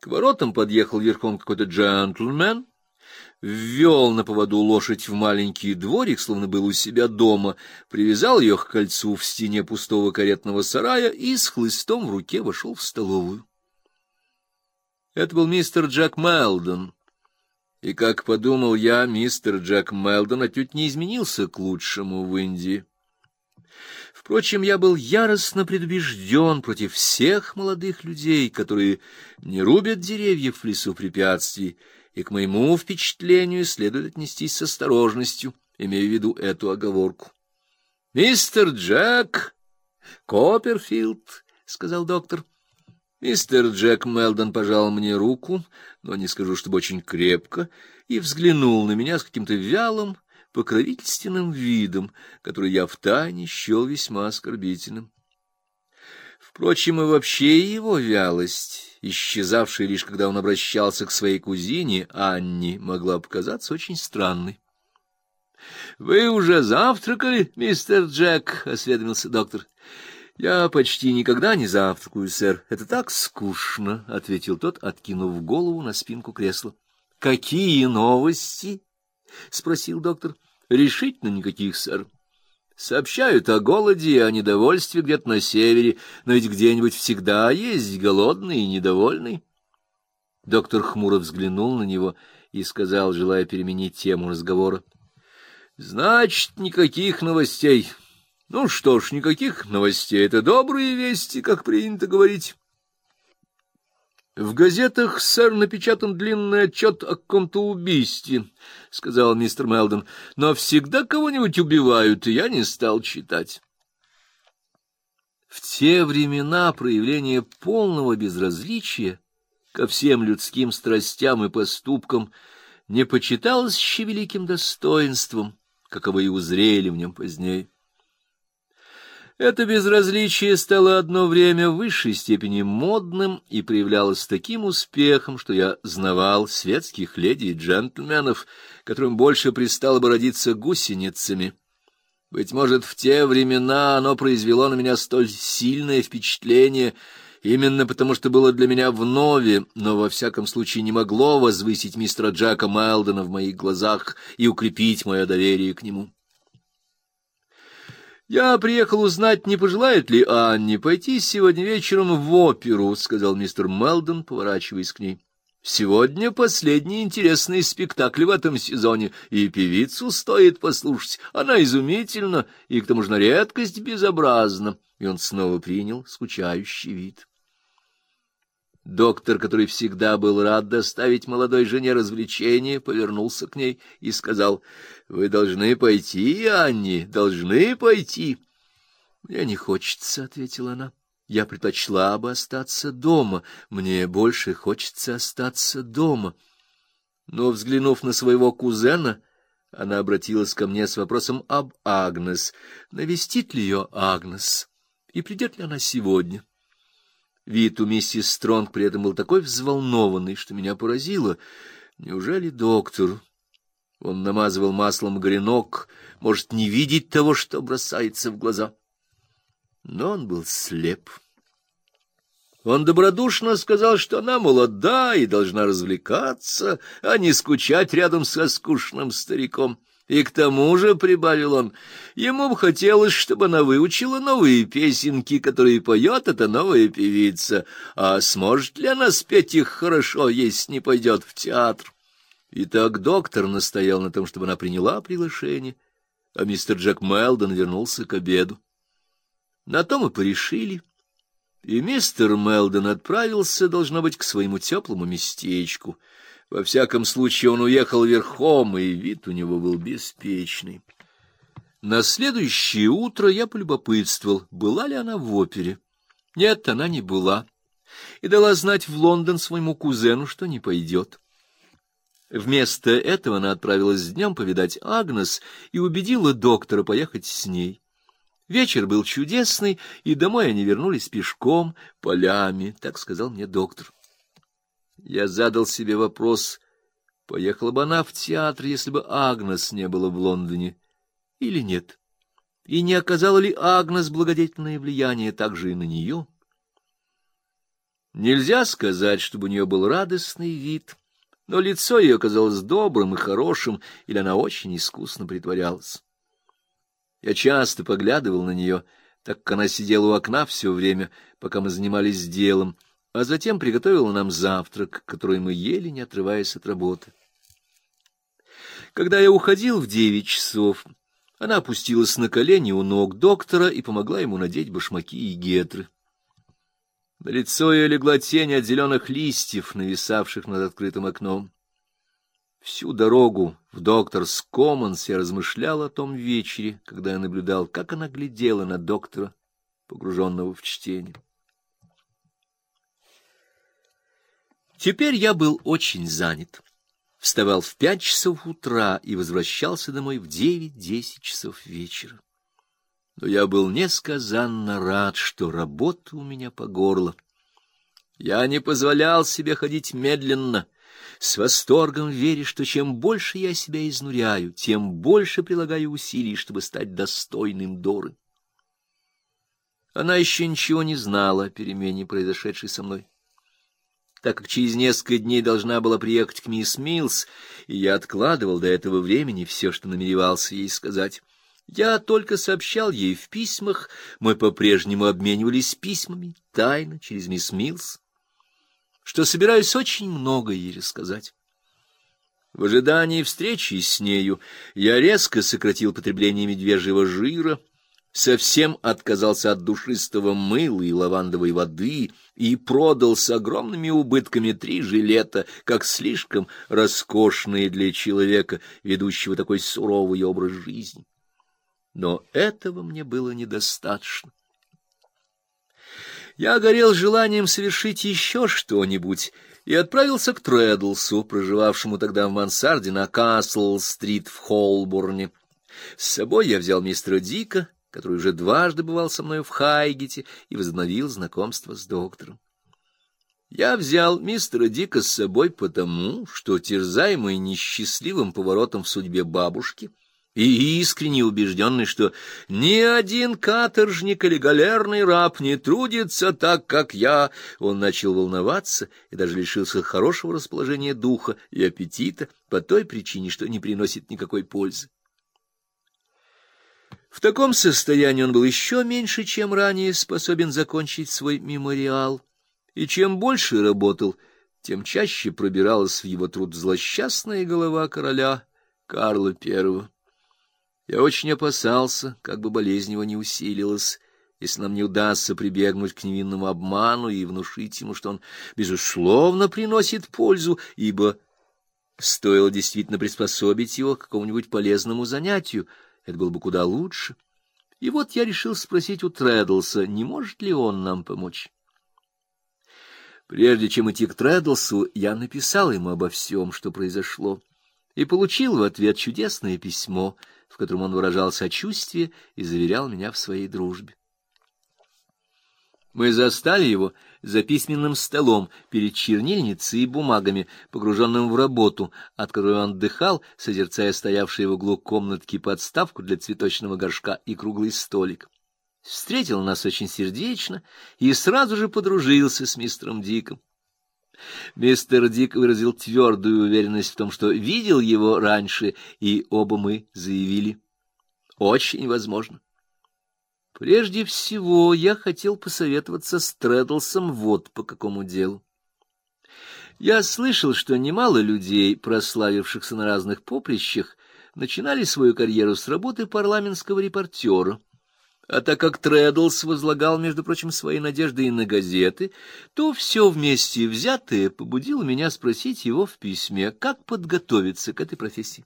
К воротам подъехал верхом какой-то джентльмен, ввел на поводу лошадь в маленький дворик, словно был у себя дома, привязал ее к кольцу в стене пустого каретного сарая и с хлыстом в руке вошел в столовую. Это был мистер Джек Мелдон. И, как подумал я, мистер Джек Мелдон отнюдь не изменился к лучшему в Индии. Впрочем, я был яростно предубежден против всех молодых людей, которые не рубят деревьев в лесу препятствий, и к моему впечатлению следует отнестись с осторожностью, имея в виду эту оговорку. — Мистер Джек Копперфилд, — сказал доктор. Мистер Джек Мелдон пожал мне руку, но не скажу, чтобы очень крепко, и взглянул на меня с каким-то вялым, покровительственным видом, который я втайне счел весьма оскорбительным. Впрочем, и вообще его вялость, исчезавшая лишь когда он обращался к своей кузине, Анне, могла показаться очень странной. — Вы уже завтракали, мистер Джек? — осведомился доктор. — Я почти никогда не завтракаю, сэр. Это так скучно, — ответил тот, откинув голову на спинку кресла. — Какие новости? — спросил доктор. — Решительно никаких, сэр. Сообщают о голоде и о недовольстве где-то на севере, но ведь где-нибудь всегда есть голодный и недовольный. Доктор хмуро взглянул на него и сказал, желая переменить тему разговора. — Значит, никаких новостей. Ну что ж, никаких новостей. Это добрые вести, как принято говорить. В газетах, сэр, напечатан длинный отчет о каком-то убийстве, — сказал мистер Мелдон, — но всегда кого-нибудь убивают, и я не стал читать. В те времена проявление полного безразличия ко всем людским страстям и поступкам не почиталось еще великим достоинством, каковы и узрели в нем позднее. Это безразличие стало одно время в высшей степени модным и проявлялось таким успехом, что я знавал светских леди и джентльменов, которым больше пристало бы родиться гусеницами. Быть может, в те времена оно произвело на меня столь сильное впечатление, именно потому что было для меня вновь, но во всяком случае не могло возвысить мистера Джека Майлдена в моих глазах и укрепить мое доверие к нему. «Я приехал узнать, не пожелает ли Анне пойти сегодня вечером в оперу», — сказал мистер Мелдон, поворачиваясь к ней. «Сегодня последний интересный спектакль в этом сезоне, и певицу стоит послушать. Она изумительна и к тому же на редкость безобразна». И он снова принял скучающий вид. Доктор, который всегда был рад доставить молодой жене развлечение, повернулся к ней и сказал, — Вы должны пойти, Анни, должны пойти. — Мне не хочется, — ответила она. — Я предпочла бы остаться дома. Мне больше хочется остаться дома. Но, взглянув на своего кузена, она обратилась ко мне с вопросом об Агнес. Навестит ли ее Агнес? И придет ли она сегодня? — Вид у миссис Стронг при этом был такой взволнованный, что меня поразило. Неужели доктор? Он намазывал маслом гренок, может не видеть того, что бросается в глаза. Но он был слеп. Он добродушно сказал, что она молода и должна развлекаться, а не скучать рядом со скучным стариком. И к тому же, — прибавил он, — ему бы хотелось, чтобы она выучила новые песенки, которые поет эта новая певица. А сможет ли она спеть их хорошо, если не пойдет в театр? И так доктор настоял на том, чтобы она приняла приглашение, а мистер Джек Мелдон вернулся к обеду. На то мы порешили. И мистер Мелдон отправился, должно быть, к своему теплому местечку — во всяком случае, он уехал верхом, и вид у него был беспечный. На следующее утро я полюбопытствовал, была ли она в опере. Нет, она не была, и дала знать в Лондон своему кузену, что не пойдет. Вместо этого она отправилась днем повидать Агнес и убедила доктора поехать с ней. Вечер был чудесный, и домой они вернулись пешком, полями, так сказал мне доктор. Я задал себе вопрос, поехала бы она в театр, если бы Агнес не было в Лондоне, или нет, и не оказала ли Агнес благодетельное влияние также и на нее. Нельзя сказать, чтобы у нее был радостный вид, но лицо ее казалось добрым и хорошим, или она очень искусно притворялась. Я часто поглядывал на нее, так как она сидела у окна все время, пока мы занимались делом, а затем приготовила нам завтрак, который мы ели, не отрываясь от работы. Когда я уходил в девять часов, она опустилась на колени у ног доктора и помогла ему надеть башмаки и гетры. На лицо ее легла тень от зеленых листьев, нависавших над открытым окном. Всю дорогу в докторс Коммонс я размышлял о том вечере, когда я наблюдал, как она глядела на доктора, погруженного в чтение. Теперь я был очень занят. Вставал в пять часов утра и возвращался домой в девять-десять часов вечера но я был несказанно рад, что работа у меня по горло. Я не позволял себе ходить медленно, с восторгом веря, что чем больше я себя изнуряю, тем больше прилагаю усилий, чтобы стать достойным Доры. Она еще ничего не знала о перемене, произошедшей со мной. Так как через несколько дней должна была приехать к мисс Милс, и я откладывал до этого времени все, что намеревался ей сказать, я только сообщал ей в письмах, мы по-прежнему обменивались письмами, тайно, через мисс Милс, что собираюсь очень много ей рассказать. В ожидании встречи с нею я резко сократил потребление медвежьего жира, совсем отказался от душистого мыла и лавандовой воды и продал с огромными убытками три жилета, как слишком роскошные для человека, ведущего такой суровый образ жизни но этого мне было недостаточно. Я горел желанием совершить еще что-нибудь и отправился к Трэддлсу, проживавшему тогда в мансарде на Касл-стрит в Холборне. С собой я взял мистера Дика, который уже дважды бывал со мной в Хайгете и возобновил знакомство с доктором. Я взял мистера Дика с собой потому, что, терзаемый несчастливым поворотом в судьбе бабушки, и искренне убежденный, что ни один каторжник или галерный раб не трудится так, как я, он начал волноваться и даже лишился хорошего расположения духа и аппетита по той причине, что не приносит никакой пользы. В таком состоянии он был еще меньше, чем ранее, способен закончить свой мемориал, и чем больше работал, тем чаще пробиралась в его труд злосчастная голова короля Карла I. Я очень опасался, как бы болезнь его не усилилась, если нам не удастся прибегнуть к невинному обману и внушить ему, что он, безусловно, приносит пользу, ибо стоило действительно приспособить его к какому-нибудь полезному занятию, это было бы куда лучше. И вот я решил спросить у Трэддлса, не может ли он нам помочь. Прежде чем идти к Трэддлсу, я написал ему обо всем, что произошло, и получил в ответ чудесное письмо — в котором он выражал сочувствие и заверял меня в своей дружбе. Мы застали его за письменным столом перед чернильницей и бумагами, погруженным в работу, от которой он отдыхал, созерцая стоявший в углу комнатки подставку для цветочного горшка и круглый столик. Встретил нас очень сердечно и сразу же подружился с мистером Диком. Мистер Дик выразил твердую уверенность в том, что видел его раньше, и оба мы заявили. Очень возможно. Прежде всего, я хотел посоветоваться с Трэддлсом вот по какому делу. Я слышал, что немало людей, прославившихся на разных поприщах, начинали свою карьеру с работы парламентского репортера. А так как Трэддлс возлагал, между прочим, свои надежды и на газеты, то все вместе взятое побудило меня спросить его в письме, как подготовиться к этой профессии.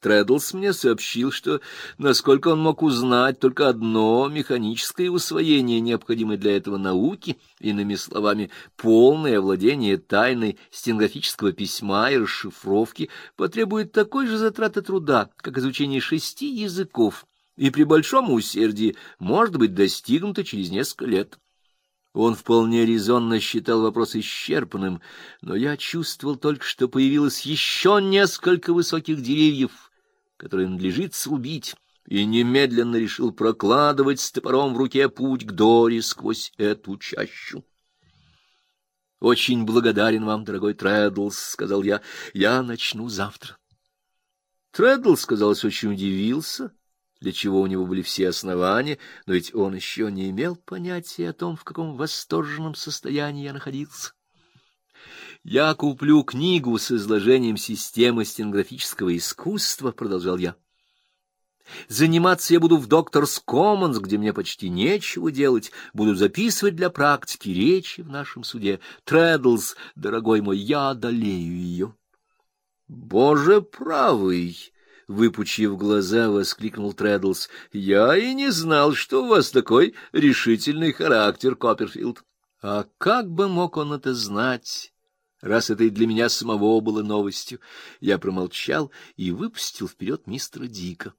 Трэддлс мне сообщил, что, насколько он мог узнать, только одно механическое усвоение необходимой для этого науки, иными словами, полное овладение тайной стенографического письма и расшифровки, потребует такой же затраты труда, как изучение шести языков — и при большом усердии может быть достигнуто через несколько лет. Он вполне резонно считал вопрос исчерпанным, но я чувствовал только, что появилось еще несколько высоких деревьев, которые надлежит срубить, и немедленно решил прокладывать с топором в руке путь к Доре сквозь эту чащу. — Очень благодарен вам, дорогой Трэддлс, — сказал я. — Я начну завтра. Трэддлс, казалось, очень удивился, для чего у него были все основания, но ведь он еще не имел понятия о том, в каком восторженном состоянии я находился. «Я куплю книгу с изложением системы стенографического искусства», — продолжал я. Заниматься я буду в Докторс Коммонс, где мне почти нечего делать. Буду записывать для практики речи в нашем суде. Трэддлс, дорогой мой, я одолею ее. — Боже правый! — выпучив глаза, воскликнул Трэддлс. — Я и не знал, что у вас такой решительный характер, Копперфилд. А как бы мог он это знать? Раз это и для меня самого было новостью. Я промолчал и выпустил вперед мистера Дика.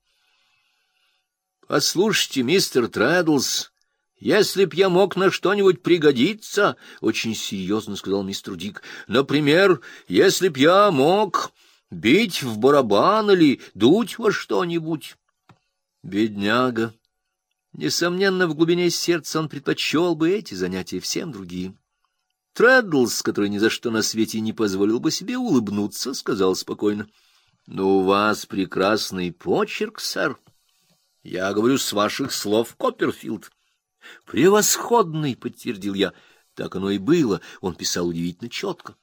— Послушайте, мистер Трэддлс, если б я мог на что-нибудь пригодиться, — очень серьезно сказал мистер Дик, — например, если б я мог бить в барабан или дуть во что-нибудь. Бедняга! Несомненно, в глубине сердца он предпочел бы эти занятия всем другим. Трэддлс, который ни за что на свете не позволил бы себе улыбнуться, сказал спокойно. — Ну, у вас прекрасный почерк, сэр. Я говорю с ваших слов, Копперфилд. Превосходный, подтвердил я. Так оно и было. Он писал удивительно четко.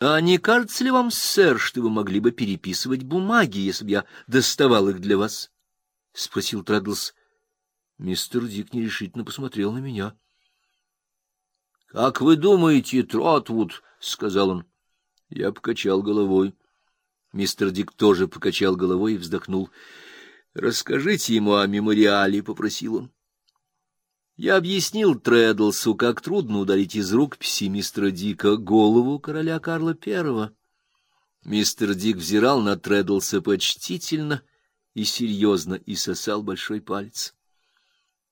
А не кажется ли вам, сэр, что вы могли бы переписывать бумаги, если бы я доставал их для вас? спросил Трэддлс. Мистер Дик нерешительно посмотрел на меня. Как вы думаете, Тротвуд, сказал он. Я покачал головой. Мистер Дик тоже покачал головой и вздохнул. Расскажите ему о мемориале, попросил он. Я объяснил Трэддлсу, как трудно ударить из рук мистера Дика голову короля Карла I. Мистер Дик взирал на Трэддлса почтительно и серьезно и сосал большой палец.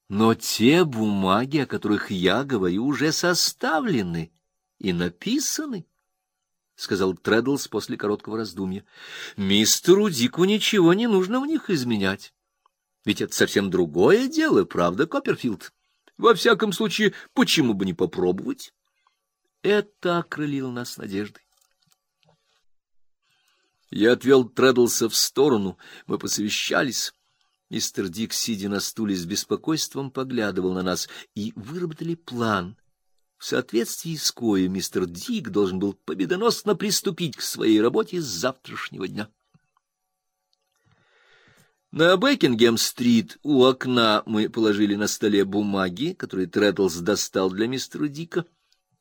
Но те бумаги, о которых я говорю, уже составлены и написаны. — сказал Треддлс после короткого раздумья. — Мистеру Дику ничего не нужно в них изменять. Ведь это совсем другое дело, правда, Копперфилд? Во всяком случае, почему бы не попробовать? Это окрылило нас надеждой. Я отвел Треддлса в сторону, мы посовещались. Мистер Дик, сидя на стуле с беспокойством, поглядывал на нас и выработали план — в соответствии с коем мистер Дик должен был победоносно приступить к своей работе с завтрашнего дня. На Бекингем-стрит у окна мы положили на столе бумаги, которые Трэддлс достал для мистера Дика.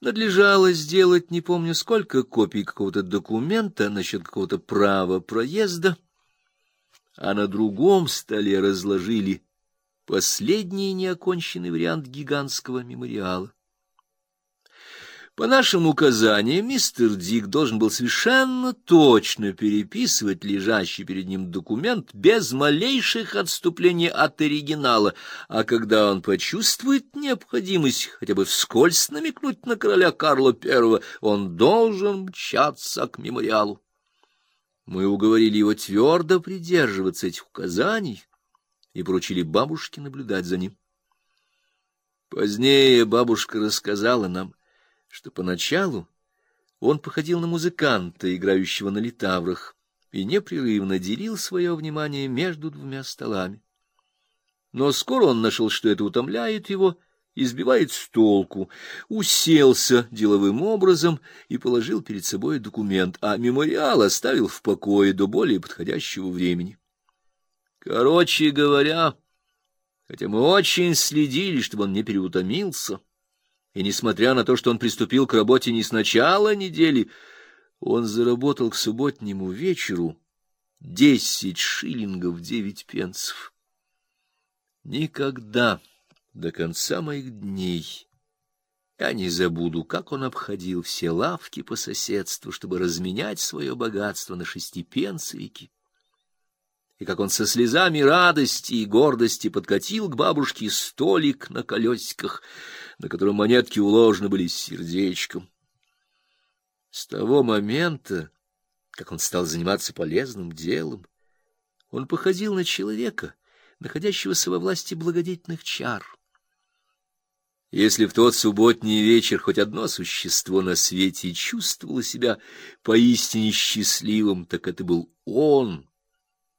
Надлежало сделать, не помню сколько, копий какого-то документа насчет какого-то права проезда, а на другом столе разложили последний неоконченный вариант гигантского мемориала. По нашим указаниям, мистер Дик должен был совершенно точно переписывать лежащий перед ним документ без малейших отступлений от оригинала, а когда он почувствует необходимость хотя бы вскользь намекнуть на короля Карла I, он должен мчаться к мемориалу. Мы уговорили его твердо придерживаться этих указаний и поручили бабушке наблюдать за ним. Позднее бабушка рассказала нам, что поначалу он походил на музыканта, играющего на литаврах, и непрерывно делил свое внимание между двумя столами. Но скоро он нашел, что это утомляет его, избивает с толку, уселся деловым образом и положил перед собой документ, а мемориал оставил в покое до более подходящего времени. Короче говоря, хотя мы очень следили, чтобы он не переутомился, и, несмотря на то, что он приступил к работе не с начала недели, он заработал к субботнему вечеру десять шиллингов девять пенсов. Никогда до конца моих дней я не забуду, как он обходил все лавки по соседству, чтобы разменять свое богатство на шестипенсовики, и как он со слезами радости и гордости подкатил к бабушке столик на колесиках — на котором монетки уложены были сердечком. С того момента, как он стал заниматься полезным делом, он походил на человека, находящегося во власти благодетельных чар. Если в тот субботний вечер хоть одно существо на свете чувствовало себя поистине счастливым, так это был он,